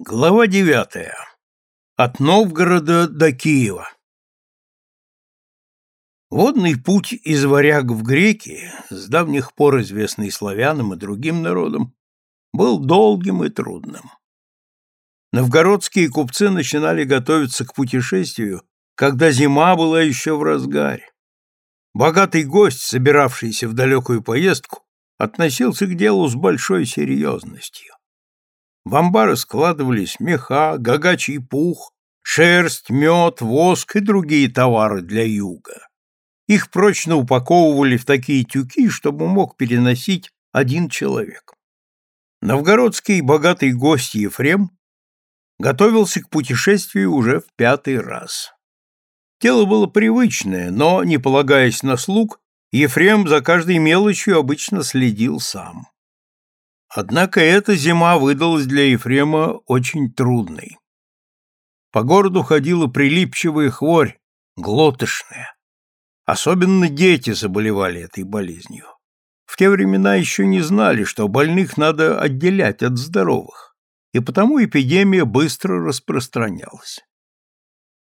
Глава девятая. От Новгорода до Киева. Водный путь из варяг в греки, с давних пор известный славянам и другим народам, был долгим и трудным. Новгородские купцы начинали готовиться к путешествию, когда зима была еще в разгаре. Богатый гость, собиравшийся в далекую поездку, относился к делу с большой серьезностью. В амбары складывались меха, гагачий пух, шерсть, мед, воск и другие товары для юга. Их прочно упаковывали в такие тюки, чтобы мог переносить один человек. Новгородский богатый гость Ефрем готовился к путешествию уже в пятый раз. Тело было привычное, но, не полагаясь на слуг, Ефрем за каждой мелочью обычно следил сам. Однако эта зима выдалась для Ефрема очень трудной. По городу ходила прилипчивая хворь, глотышная. Особенно дети заболевали этой болезнью. В те времена еще не знали, что больных надо отделять от здоровых, и потому эпидемия быстро распространялась.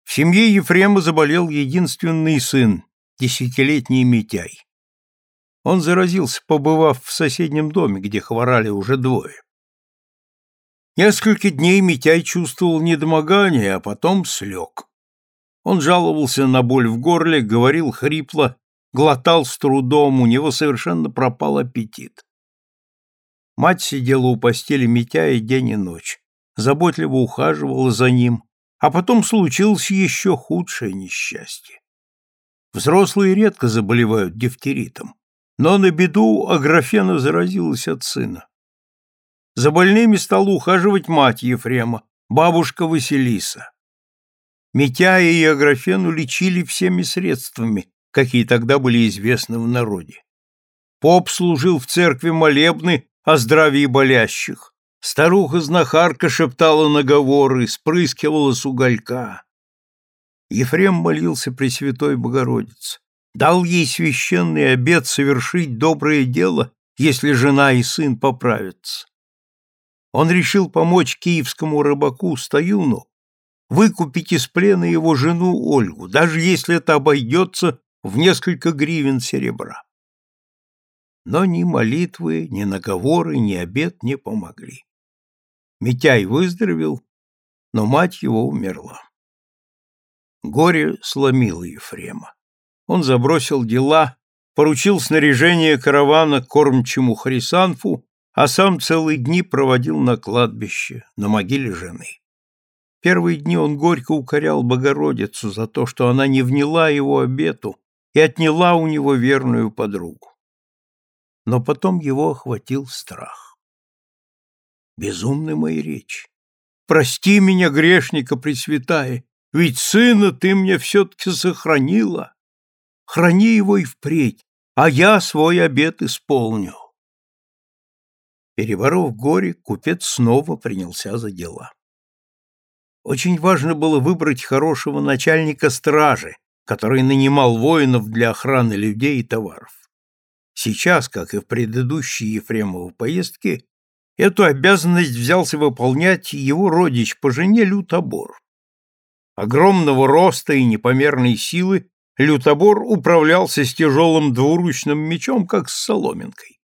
В семье Ефрема заболел единственный сын, десятилетний Митяй. Он заразился, побывав в соседнем доме, где хворали уже двое. Несколько дней Митяй чувствовал недомогание, а потом слег. Он жаловался на боль в горле, говорил хрипло, глотал с трудом, у него совершенно пропал аппетит. Мать сидела у постели Митяя день и ночь, заботливо ухаживала за ним, а потом случилось еще худшее несчастье. Взрослые редко заболевают дифтеритом, но на беду Аграфена заразилась от сына. За больными стала ухаживать мать Ефрема, бабушка Василиса. Митяя и Аграфену лечили всеми средствами, какие тогда были известны в народе. Поп служил в церкви молебны о здравии болящих. Старуха-знахарка шептала наговоры, спрыскивала с уголька. Ефрем молился Пресвятой Богородице дал ей священный обет совершить доброе дело, если жена и сын поправятся. Он решил помочь киевскому рыбаку Стоюну выкупить из плена его жену Ольгу, даже если это обойдется в несколько гривен серебра. Но ни молитвы, ни наговоры, ни обет не помогли. Митяй выздоровел, но мать его умерла. Горе сломило Ефрема. Он забросил дела, поручил снаряжение каравана кормчему Хрисанфу, а сам целые дни проводил на кладбище, на могиле жены. Первые дни он горько укорял Богородицу за то, что она не вняла его обету и отняла у него верную подругу. Но потом его охватил страх. Безумны мои речи. Прости меня, грешника Пресвятая, ведь сына ты мне все-таки сохранила храни его и впредь, а я свой обет исполню. Переборов горе, купец снова принялся за дела. Очень важно было выбрать хорошего начальника стражи, который нанимал воинов для охраны людей и товаров. Сейчас, как и в предыдущей Ефремовой поездке, эту обязанность взялся выполнять его родич по жене Лютобор. Огромного роста и непомерной силы лютобор управлялся с тяжелым двуручным мечом, как с соломинкой.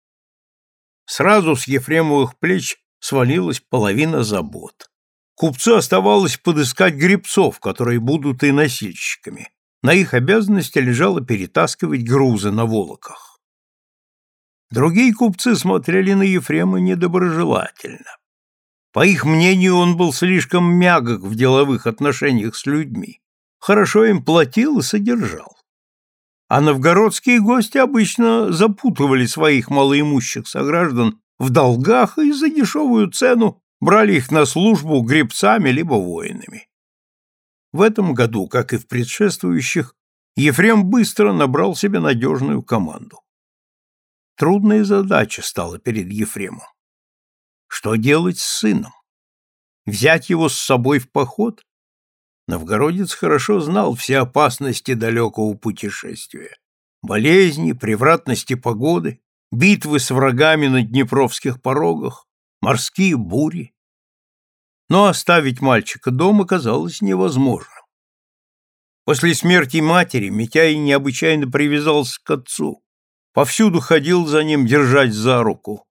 Сразу с Ефремовых плеч свалилась половина забот. Купцу оставалось подыскать гребцов, которые будут и носильщиками. На их обязанности лежало перетаскивать грузы на волоках. Другие купцы смотрели на Ефрема недоброжелательно. По их мнению, он был слишком мягок в деловых отношениях с людьми хорошо им платил и содержал. А новгородские гости обычно запутывали своих малоимущих сограждан в долгах и за дешевую цену брали их на службу гребцами либо воинами. В этом году, как и в предшествующих, Ефрем быстро набрал себе надежную команду. Трудная задача стала перед Ефремом. Что делать с сыном? Взять его с собой в поход Новгородец хорошо знал все опасности далекого путешествия. Болезни, превратности погоды, битвы с врагами на днепровских порогах, морские бури. но оставить мальчика дома казалось невозможным. После смерти матери Митяй необычайно привязался к отцу, повсюду ходил за ним держать за руку.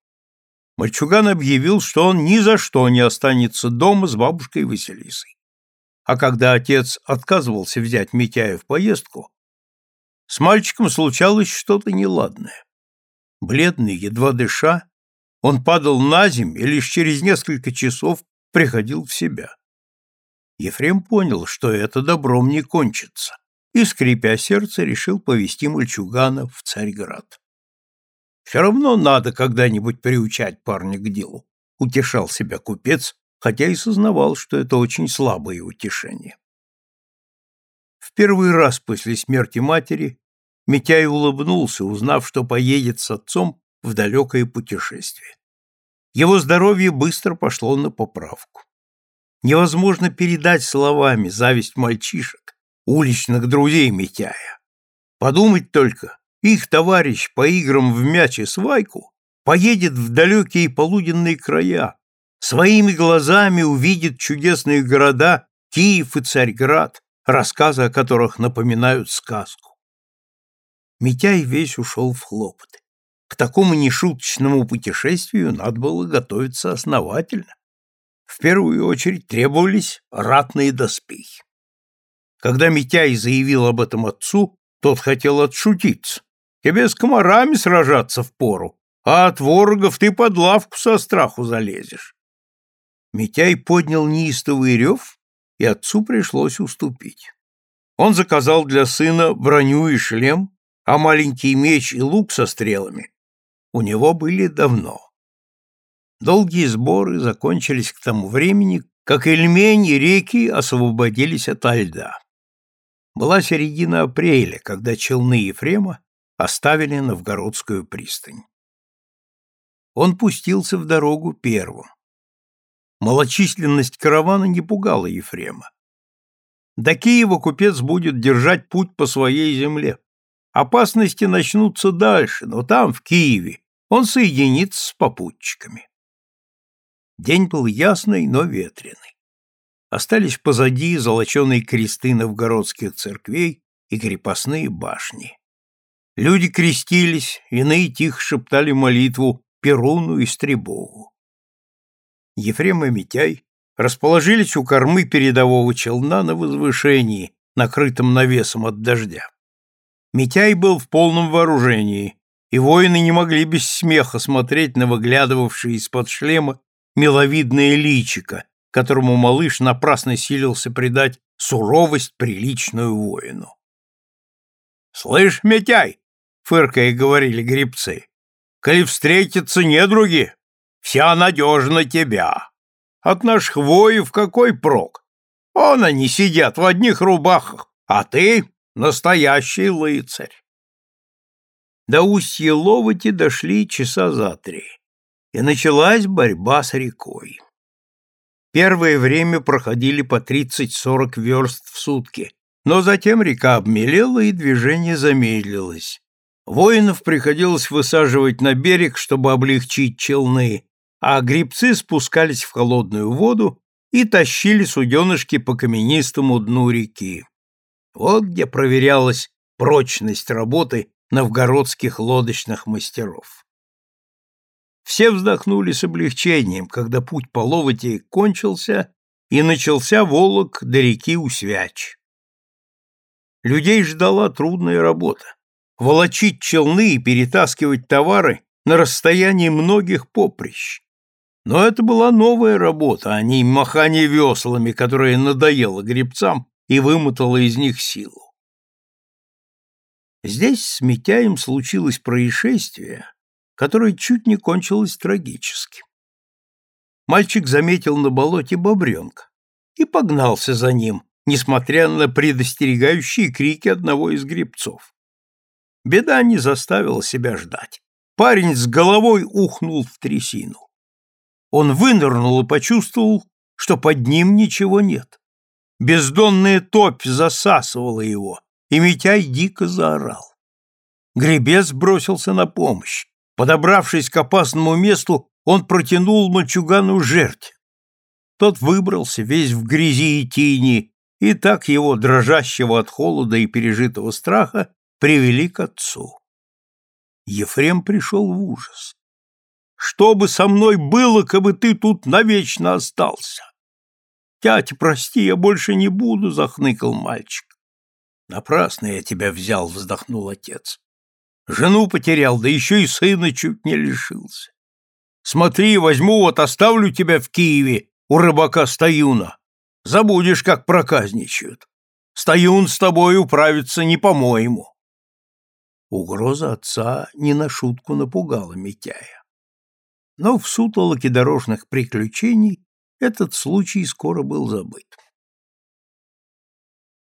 Мальчуган объявил, что он ни за что не останется дома с бабушкой Василисой. А когда отец отказывался взять Митяя в поездку, с мальчиком случалось что-то неладное. Бледный, едва дыша, он падал на землю и лишь через несколько часов приходил в себя. Ефрем понял, что это добром не кончится, и, скрипя сердце, решил повести мальчугана в Царьград. «Все равно надо когда-нибудь приучать парня к делу», — утешал себя купец, хотя и сознавал, что это очень слабое утешение. В первый раз после смерти матери Митяй улыбнулся, узнав, что поедет с отцом в далекое путешествие. Его здоровье быстро пошло на поправку. Невозможно передать словами зависть мальчишек, уличных друзей Митяя. Подумать только, их товарищ по играм в мяч и свайку поедет в далекие полуденные края, своими глазами увидит чудесные города Киев и Царьград, рассказы о которых напоминают сказку. Митяй весь ушел в хлопоты. К такому нешуточному путешествию надо было готовиться основательно. В первую очередь требовались ратные доспехи. Когда Митяй заявил об этом отцу, тот хотел отшутиться. Тебе с комарами сражаться пору, а от ворогов ты под лавку со страху залезешь. Митяй поднял неистовый рев, и отцу пришлось уступить. Он заказал для сына броню и шлем, а маленький меч и лук со стрелами у него были давно. Долгие сборы закончились к тому времени, как Эльмень и реки освободились от льда. Была середина апреля, когда челны Ефрема оставили Новгородскую пристань. Он пустился в дорогу первым. Малочисленность каравана не пугала Ефрема. До Киева купец будет держать путь по своей земле. Опасности начнутся дальше, но там, в Киеве, он соединится с попутчиками. День был ясный, но ветреный. Остались позади золоченые кресты новгородских церквей и крепостные башни. Люди крестились, иные тихо шептали молитву Перуну и Стребогу. Ефрем и Митяй расположились у кормы передового челна на возвышении, накрытом навесом от дождя. Митяй был в полном вооружении, и воины не могли без смеха смотреть на выглядывавшее из-под шлема миловидное личико, которому малыш напрасно силился придать суровость приличную воину. «Слышь, Митяй!» — фыркая говорили грибцы. «Коли встретятся недруги, вся надежна тебя. От наших воев какой прок? Он они сидят в одних рубахах, а ты — настоящий лыцарь». До устья Ловоти дошли часа за три и началась борьба с рекой. Первое время проходили по 30-40 верст в сутки, но затем река обмелела и движение замедлилось. Воинов приходилось высаживать на берег, чтобы облегчить челны, а грибцы спускались в холодную воду и тащили суденышки по каменистому дну реки. Вот где проверялась прочность работы новгородских лодочных мастеров. Все вздохнули с облегчением, когда путь по Ловоте кончился и начался волок до реки Усвяч. Людей ждала трудная работа — волочить челны и перетаскивать товары на расстоянии многих поприщ. Но это была новая работа, а не махание веслами, которое надоело гребцам и вымотало из них силу. Здесь с Митяем случилось происшествие, которое чуть не кончилось трагически. Мальчик заметил на болоте бобренка и погнался за ним, несмотря на предостерегающие крики одного из гребцов. Беда не заставила себя ждать. Парень с головой ухнул в трясину. Он вынырнул и почувствовал, что под ним ничего нет. Бездонная топь засасывала его, и Митяй дико заорал. Гребец бросился на помощь. Подобравшись к опасному месту, он протянул мальчугану жерть. Тот выбрался весь в грязи и тени, и так его, дрожащего от холода и пережитого страха, привели к отцу. Ефрем пришел в ужас. «Что бы со мной было, кабы ты тут навечно остался?» «Тятя, прости, я больше не буду», — захныкал мальчик. «Напрасно я тебя взял», — вздохнул отец. «Жену потерял, да еще и сына чуть не лишился. Смотри, возьму вот, оставлю тебя в Киеве у рыбака Стоюна. Забудешь, как проказничают. Стоюн с тобой управится не по-моему». Угроза отца не на шутку напугала Митяя. Но в сутолоке дорожных приключений этот случай скоро был забыт.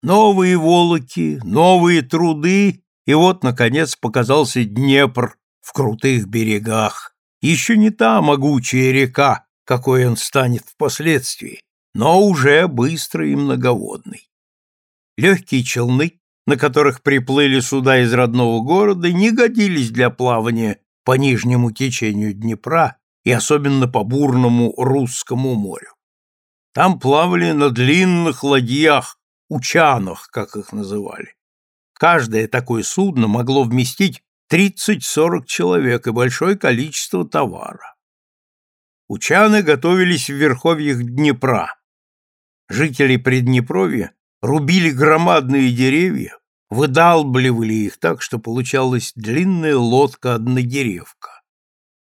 Новые волоки, новые труды, и вот, наконец, показался Днепр в крутых берегах. Еще не та могучая река, какой он станет впоследствии, но уже быстрый и многоводный. Легкие челны, на которых приплыли суда из родного города, не годились для плавания по нижнему течению Днепра и особенно по бурному Русскому морю. Там плавали на длинных ладьях, учанах, как их называли. Каждое такое судно могло вместить 30-40 человек и большое количество товара. Учаны готовились в верховьях Днепра. Жители Приднепровья рубили громадные деревья, выдалбливали их так, что получалась длинная лодка-однодеревка.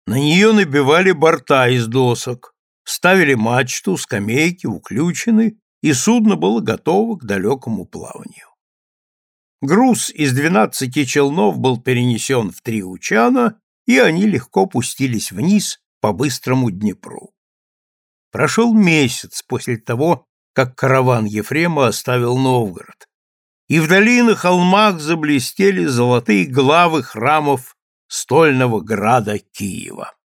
На нее набивали борта из досок, ставили мачту, скамейки, уключены, и судно было готово к далекому плаванию. Груз из двенадцати челнов был перенесен в три учана, и они легко пустились вниз по быстрому Днепру. Прошел месяц после того, как караван Ефрема оставил Новгород, и вдали на холмах заблестели золотые главы храмов стольного града Киева.